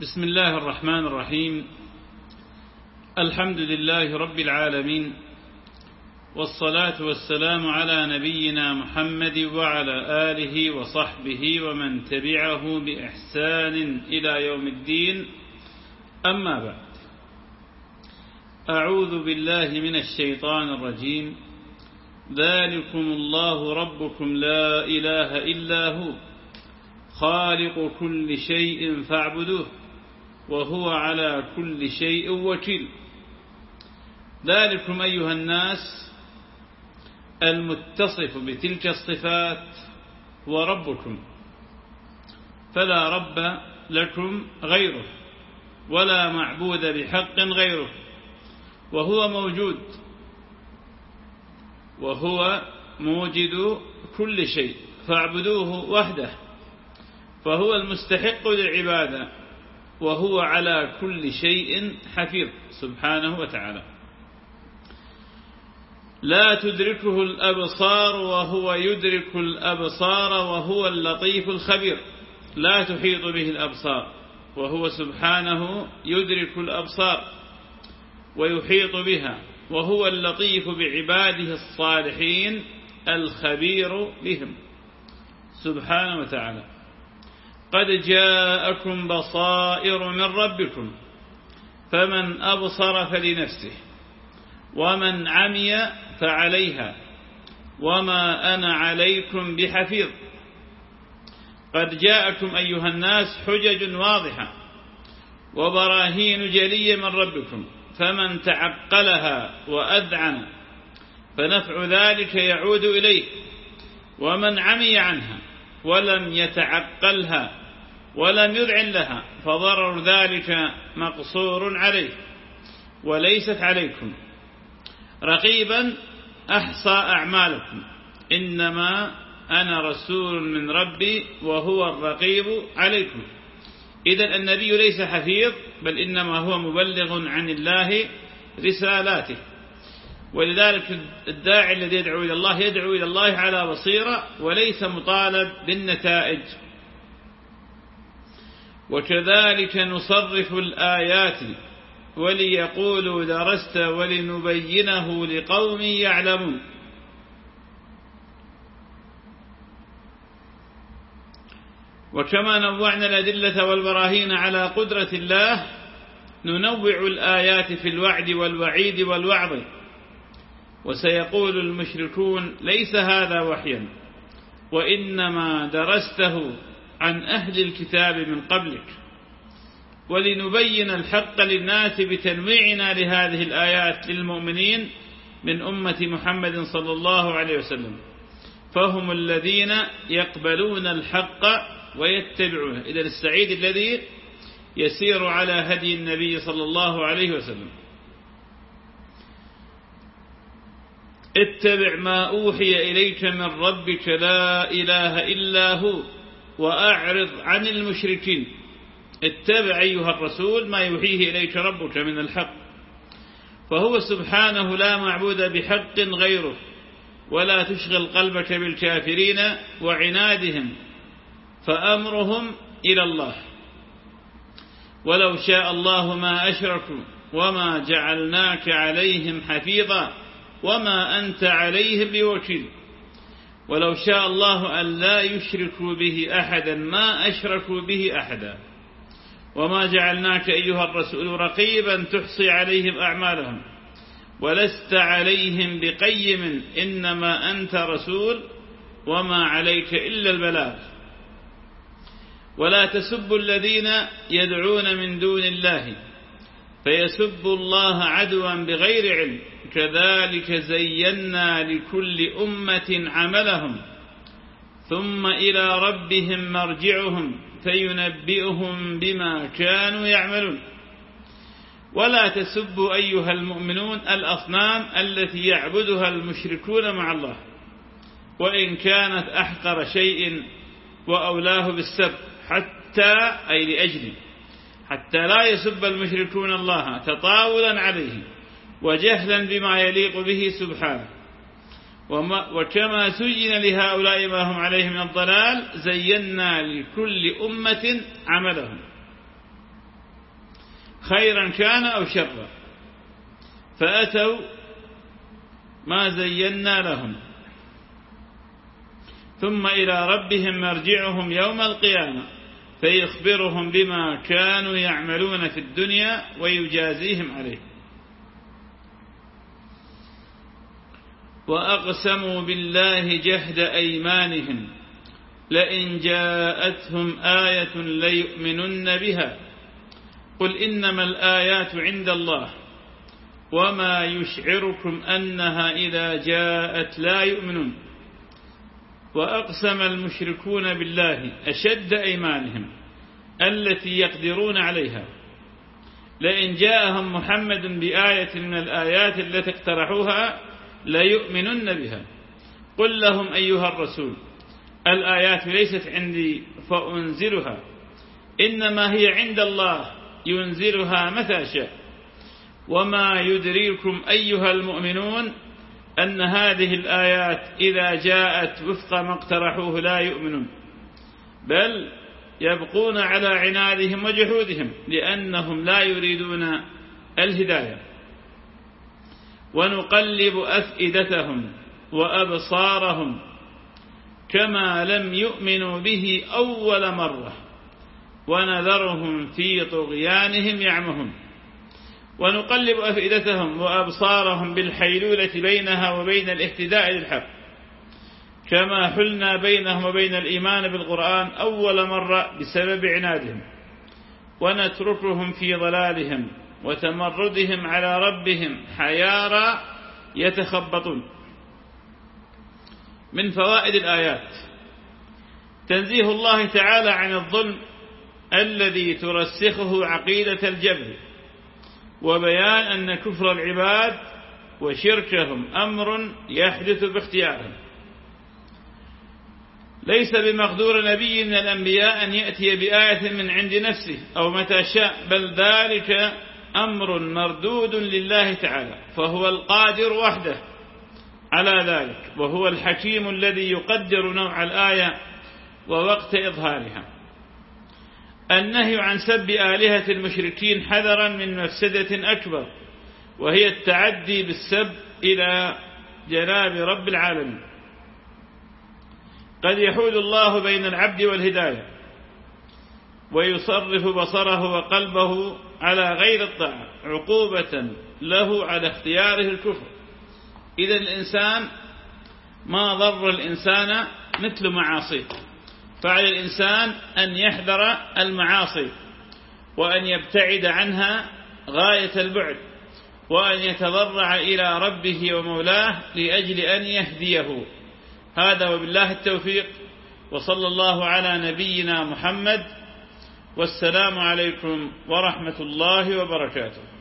بسم الله الرحمن الرحيم. الحمد لله رب العالمين والصلاة والسلام على نبينا محمد وعلى آله وصحبه ومن تبعه بإحسان إلى يوم الدين. أما بعد أعوذ بالله من الشيطان الرجيم. ذلكم الله ربكم لا إله إلا هو خالق كل شيء فاعبدوه. وهو على كل شيء وكيل. ذلكم أيها الناس المتصف بتلك الصفات هو ربكم فلا رب لكم غيره ولا معبود بحق غيره وهو موجود وهو موجد كل شيء فاعبدوه وحده فهو المستحق للعبادة. وهو على كل شيء حفيظ سبحانه وتعالى. لا تدركه الأبصار وهو يدرك الأبصار وهو اللطيف الخبير. لا تحيط به الأبصار وهو سبحانه يدرك الأبصار ويحيط بها وهو اللطيف بعباده الصالحين الخبير بهم سبحانه وتعالى. قد جاءكم بصائر من ربكم فمن أبصر فلنفسه ومن عمي فعليها وما أنا عليكم بحفيظ. قد جاءكم أيها الناس حجج واضحة وبراهين جلية من ربكم فمن تعقلها وأذعن فنفع ذلك يعود إليه ومن عمي عنها ولم يتعقلها. ولم يذعن لها فضرر ذلك مقصور عليه وليست عليكم. رقيبا أحصى أعمالكم. إنما أنا رسول من ربي وهو الرقيب عليكم. إذا النبي ليس حفيظ بل إنما هو مبلغ عن الله رسالاته. ولذلك الداعي الذي يدعو إلى الله يدعو إلى الله على بصيرة وليس مطالب بالنتائج. وكذلك نصرف الآيات وليقولوا درست ولنبينه لقوم يعلمون. وكما نوعنا الأدلة والبراهين على قدرة الله ننوع الآيات في الوعد والوعيد والوعظ. وسيقول المشركون ليس هذا وحيا وإنما درسته عن أهل الكتاب من قبلك ولنبين الحق للناس بتنويعنا لهذه الآيات للمؤمنين من أمة محمد صلى الله عليه وسلم. فهم الذين يقبلون الحق ويتبعونه. إذا السعيد الذي يسير على هدي النبي صلى الله عليه وسلم. اتبع ما أوحي إليك من ربك لا إله إلا هو. وأعرض عن المشركين. اتبع أيها الرسول ما يوحيه إليك ربك من الحق. فهو سبحانه لا معبود بحق غيره ولا تشغل قلبك بالكافرين وعنادهم فأمرهم إلى الله. ولو شاء الله ما أشركوا وما جعلناك عليهم حفيظا وما أنت عليهم بوكيل. ولو شاء الله أن لا يشركوا به أحدا ما أشركوا به أحدا. وما جعلناك أيها الرسول رقيبا تحصي عليهم أعمالهم ولست عليهم بقيم إنما أنت رسول وما عليك إلا البلاغ. ولا تسبوا الذين يدعون من دون الله فيسبوا الله عدوا بغير علم. كذلك زينا لكل أمة عملهم. ثم إلى ربهم مرجعهم فينبئهم بما كانوا يعملون. ولا تسبوا أيها المؤمنون الأصنام التي يعبدها المشركون مع الله. وإن كانت أحقر شيء وأولاه بالسب حتى أي لأجل حتى لا يسب المشركون الله تطاولا عليه وجهلا بما يليق به سبحانه. وما وكما سجن لهؤلاء ما هم عليه من الضلال زينا لكل أمة عملهم. خيرا كان أو شرا. فأتوا ما زينا لهم. ثم إلى ربهم مرجعهم يوم القيامة. فيخبرهم بما كانوا يعملون في الدنيا ويجازيهم عليه. وأقسموا بالله جهد أيمانهم لئن جاءتهم آية ليؤمنن بها. قل إنما الآيات عند الله وما يشعركم أنها إذا جاءت لا يؤمنون. وأقسم المشركون بالله أشد أيمانهم التي يقدرون عليها. لئن جاءهم محمد بآية من الآيات التي اقترحوها ليؤمنن بها. قل لهم أيها الرسول الآيات ليست عندي فأنزلها إنما هي عند الله ينزلها متى شاء. وما يدريكم أيها المؤمنون أن هذه الآيات إذا جاءت وفق ما اقترحوه لا يؤمنون بل يبقون على عنادهم وجحودهم لأنهم لا يريدون الهداية. ونقلب أفئدتهم وأبصارهم كما لم يؤمنوا به أول مرة ونذرهم في طغيانهم يعمهون ونقلب أفئدتهم وأبصارهم بالحيلولة بينها وبين الاهتداء للحق. كما حلنا بينهم وبين الإيمان بالقرآن أول مرة بسبب عنادهم. ونتركهم في ضلالهم وتمردهم على ربهم حيارى يتخبطون. من فوائد الآيات تنزيه الله تعالى عن الظلم الذي ترسخه عقيدة الجبر. وبيان أن كفر العباد وشركهم أمر يحدث باختيارهم. ليس بمقدور نبي من الأنبياء أن يأتي بآية من عند نفسه أو متى شاء بل ذلك أمر مردود لله تعالى فهو القادر وحده على ذلك وهو الحكيم الذي يقدر نوع الآية ووقت إظهارها. النهي عن سب آلهة المشركين حذرا من مفسدة أكبر وهي التعدي بالسب إلى جناب رب العالمين. قد يحول الله بين العبد والهداية ويصرف بصره وقلبه على غير الطاعة عقوبة له على اختياره الكفر. إذا الإنسان ما ضر الإنسان مثل معاصيه. فعلى الإنسان أن يحذر المعاصي وأن يبتعد عنها غاية البعد وأن يتضرع إلى ربه ومولاه لأجل أن يهديه. هذا وبالله التوفيق وصلى الله على نبينا محمد والسلام عليكم ورحمة الله وبركاته.